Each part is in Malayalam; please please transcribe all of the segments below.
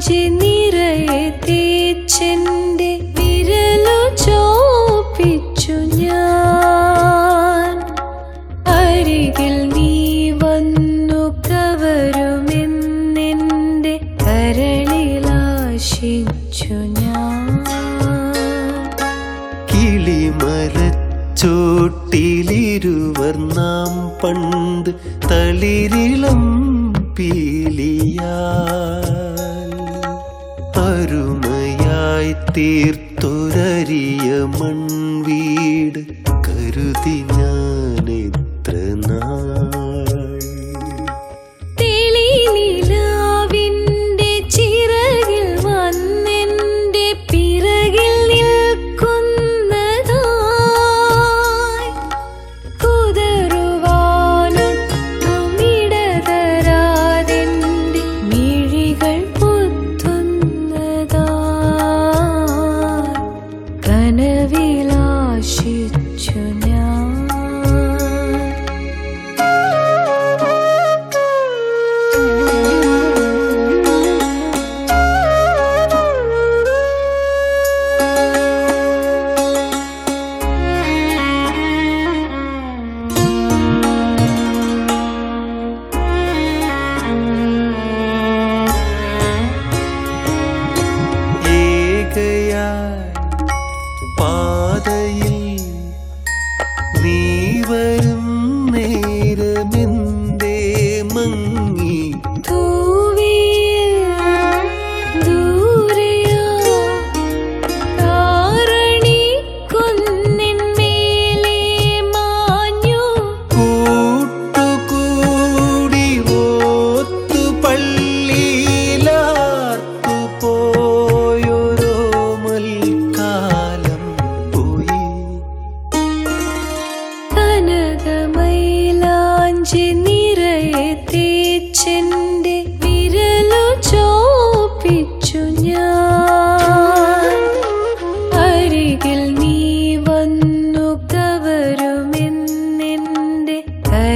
നെഞ്ചി നിറയെ തേച്ചെന്റെ വിരലു ചോപ്പിച്ചു ഞാൻ. അരികിൽ നീ വന്നു കവരുമെന്നെന്റെ കരളിലാശിച്ചു ഞാൻ. കിളിമരച്ചോട്ടിലിരുവർ നാം പണ്ട് തളിരിളം പീലിയാ തീർത്തൊരറിയ മൺവീട് കരുതി ഞാൻ എത്ര നാൾ न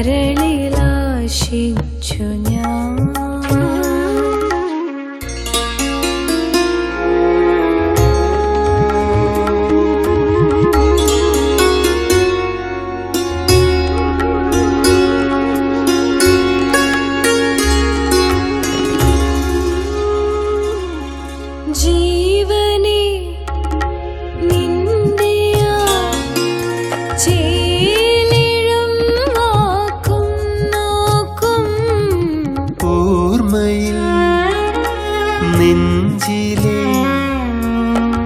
रणिलाशिच्छुन्या നെഞ്ചിലെ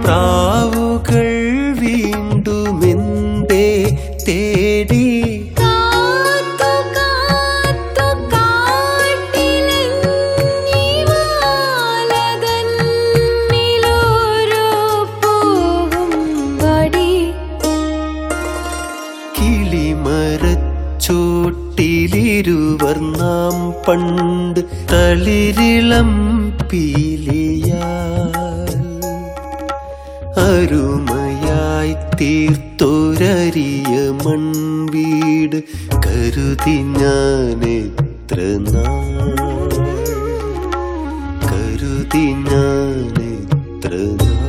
പ്രാവുകൾ വീണ്ടുമെന്തേ തേടി? ചൂട്ടിലിരുവർ നാം പണ്ട് തളിരിളം പീ ചെറിയ മൺവീട് കരുതി ഞാൻ എത്ര കരുതി ഞാൻ എത്ര നാൾ?